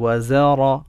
وزار